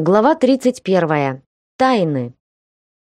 Глава 31. Тайны.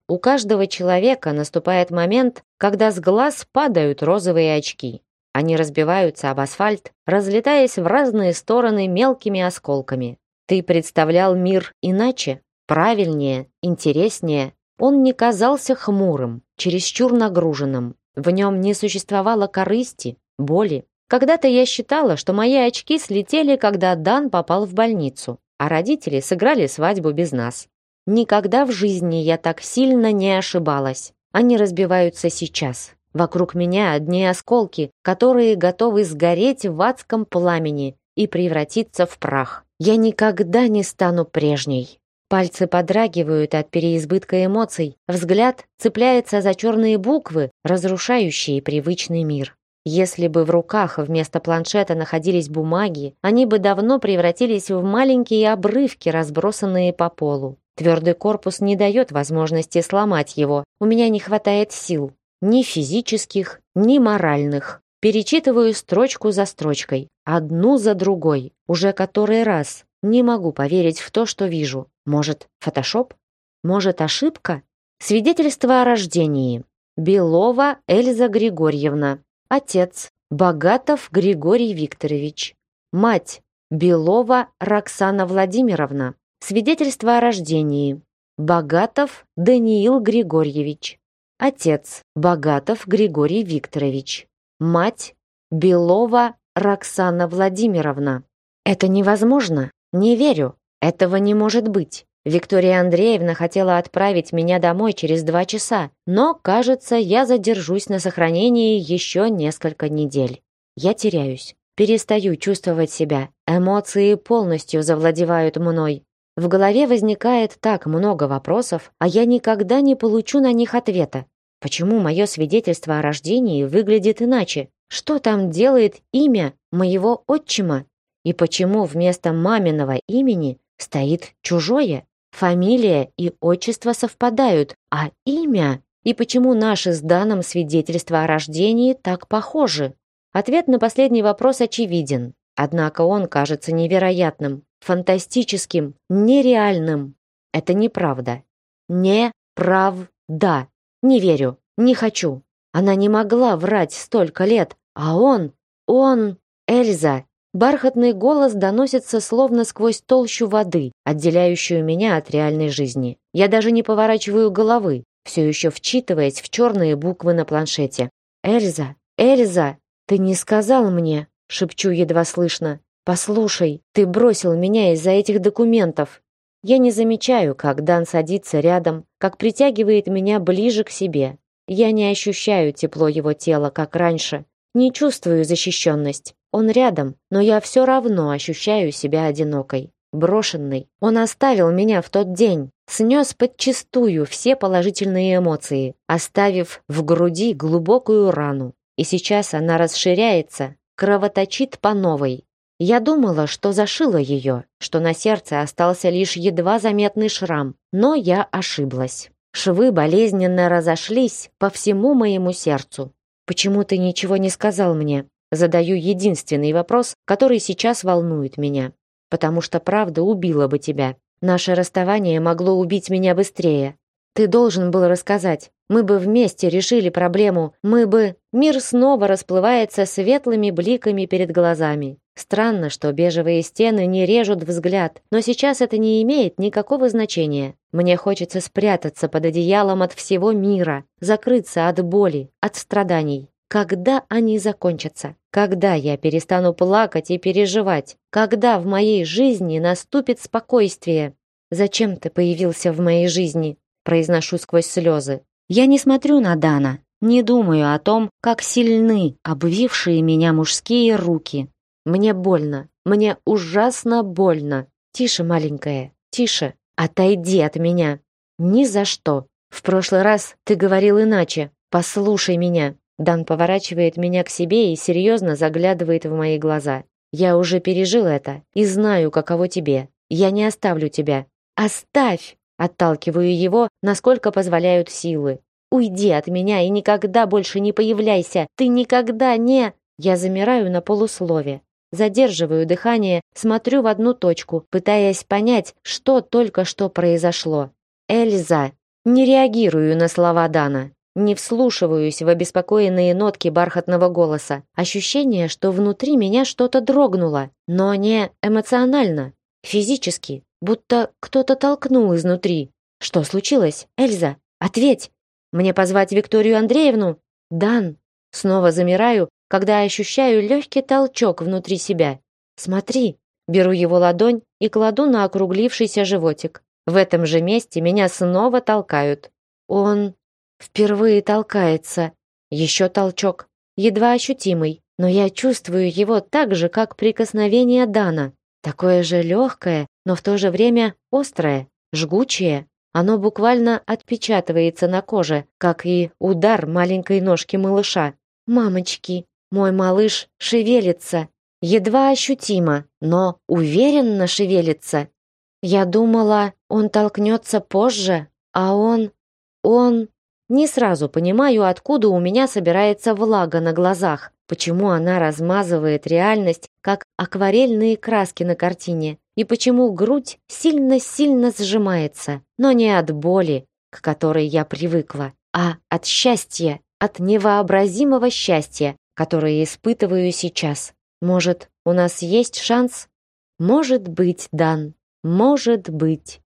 У каждого человека наступает момент, когда с глаз падают розовые очки. Они разбиваются об асфальт, разлетаясь в разные стороны мелкими осколками. Ты представлял мир иначе, правильнее, интереснее. Он не казался хмурым, чересчур нагруженным. В нем не существовало корысти, боли. Когда-то я считала, что мои очки слетели, когда Дан попал в больницу а родители сыграли свадьбу без нас. Никогда в жизни я так сильно не ошибалась. Они разбиваются сейчас. Вокруг меня одни осколки, которые готовы сгореть в адском пламени и превратиться в прах. Я никогда не стану прежней. Пальцы подрагивают от переизбытка эмоций, взгляд цепляется за черные буквы, разрушающие привычный мир. Если бы в руках вместо планшета находились бумаги, они бы давно превратились в маленькие обрывки, разбросанные по полу. Твердый корпус не дает возможности сломать его. У меня не хватает сил. Ни физических, ни моральных. Перечитываю строчку за строчкой. Одну за другой. Уже который раз. Не могу поверить в то, что вижу. Может, фотошоп? Может, ошибка? Свидетельство о рождении. Белова Эльза Григорьевна, Отец – Богатов Григорий Викторович. Мать – Белова Роксана Владимировна. Свидетельство о рождении. Богатов Даниил Григорьевич. Отец – Богатов Григорий Викторович. Мать – Белова Роксана Владимировна. Это невозможно. Не верю. Этого не может быть. Виктория Андреевна хотела отправить меня домой через два часа, но, кажется, я задержусь на сохранении еще несколько недель. Я теряюсь, перестаю чувствовать себя, эмоции полностью завладевают мной. В голове возникает так много вопросов, а я никогда не получу на них ответа. Почему мое свидетельство о рождении выглядит иначе? Что там делает имя моего отчима? И почему вместо маминого имени стоит чужое? Фамилия и отчество совпадают, а имя? И почему наши с данным свидетельства о рождении так похожи? Ответ на последний вопрос очевиден. Однако он кажется невероятным, фантастическим, нереальным. Это неправда. Не прав да. Не верю, не хочу. Она не могла врать столько лет, а он, он, Эльза, Бархатный голос доносится словно сквозь толщу воды, отделяющую меня от реальной жизни. Я даже не поворачиваю головы, все еще вчитываясь в черные буквы на планшете. «Эльза! Эльза! Ты не сказал мне!» — шепчу едва слышно. «Послушай, ты бросил меня из-за этих документов!» Я не замечаю, как Дан садится рядом, как притягивает меня ближе к себе. Я не ощущаю тепло его тела, как раньше, не чувствую защищенность. Он рядом, но я все равно ощущаю себя одинокой, брошенной. Он оставил меня в тот день, снес подчистую все положительные эмоции, оставив в груди глубокую рану. И сейчас она расширяется, кровоточит по новой. Я думала, что зашила ее, что на сердце остался лишь едва заметный шрам, но я ошиблась. Швы болезненно разошлись по всему моему сердцу. Почему ты ничего не сказал мне? Задаю единственный вопрос, который сейчас волнует меня. Потому что правда убила бы тебя. Наше расставание могло убить меня быстрее. Ты должен был рассказать. Мы бы вместе решили проблему. Мы бы... Мир снова расплывается светлыми бликами перед глазами. Странно, что бежевые стены не режут взгляд, но сейчас это не имеет никакого значения. Мне хочется спрятаться под одеялом от всего мира, закрыться от боли, от страданий. Когда они закончатся? Когда я перестану плакать и переживать? Когда в моей жизни наступит спокойствие? Зачем ты появился в моей жизни? Произношу сквозь слезы. Я не смотрю на Дана, не думаю о том, как сильны обвившие меня мужские руки, мне больно. Мне ужасно больно. Тише, маленькая, тише. Отойди от меня. Ни за что. В прошлый раз ты говорил иначе. Послушай меня. Дан поворачивает меня к себе и серьезно заглядывает в мои глаза. Я уже пережил это и знаю, каково тебе. Я не оставлю тебя. Оставь! Отталкиваю его, насколько позволяют силы. Уйди от меня и никогда больше не появляйся. Ты никогда не... Я замираю на полуслове задерживаю дыхание, смотрю в одну точку, пытаясь понять, что только что произошло. Эльза. Не реагирую на слова Дана. Не вслушиваюсь в обеспокоенные нотки бархатного голоса. Ощущение, что внутри меня что-то дрогнуло, но не эмоционально, физически, будто кто-то толкнул изнутри. Что случилось, Эльза? Ответь. Мне позвать Викторию Андреевну? Дан. Снова замираю, когда ощущаю легкий толчок внутри себя. Смотри, беру его ладонь и кладу на округлившийся животик. В этом же месте меня снова толкают. Он впервые толкается. Еще толчок, едва ощутимый, но я чувствую его так же, как прикосновение Дана. Такое же легкое, но в то же время острое, жгучее. Оно буквально отпечатывается на коже, как и удар маленькой ножки малыша. «Мамочки!» Мой малыш шевелится, едва ощутимо, но уверенно шевелится. Я думала, он толкнется позже, а он... он... Не сразу понимаю, откуда у меня собирается влага на глазах, почему она размазывает реальность, как акварельные краски на картине, и почему грудь сильно-сильно сжимается, но не от боли, к которой я привыкла, а от счастья, от невообразимого счастья, которые испытываю сейчас. Может, у нас есть шанс? Может быть, Дан. Может быть.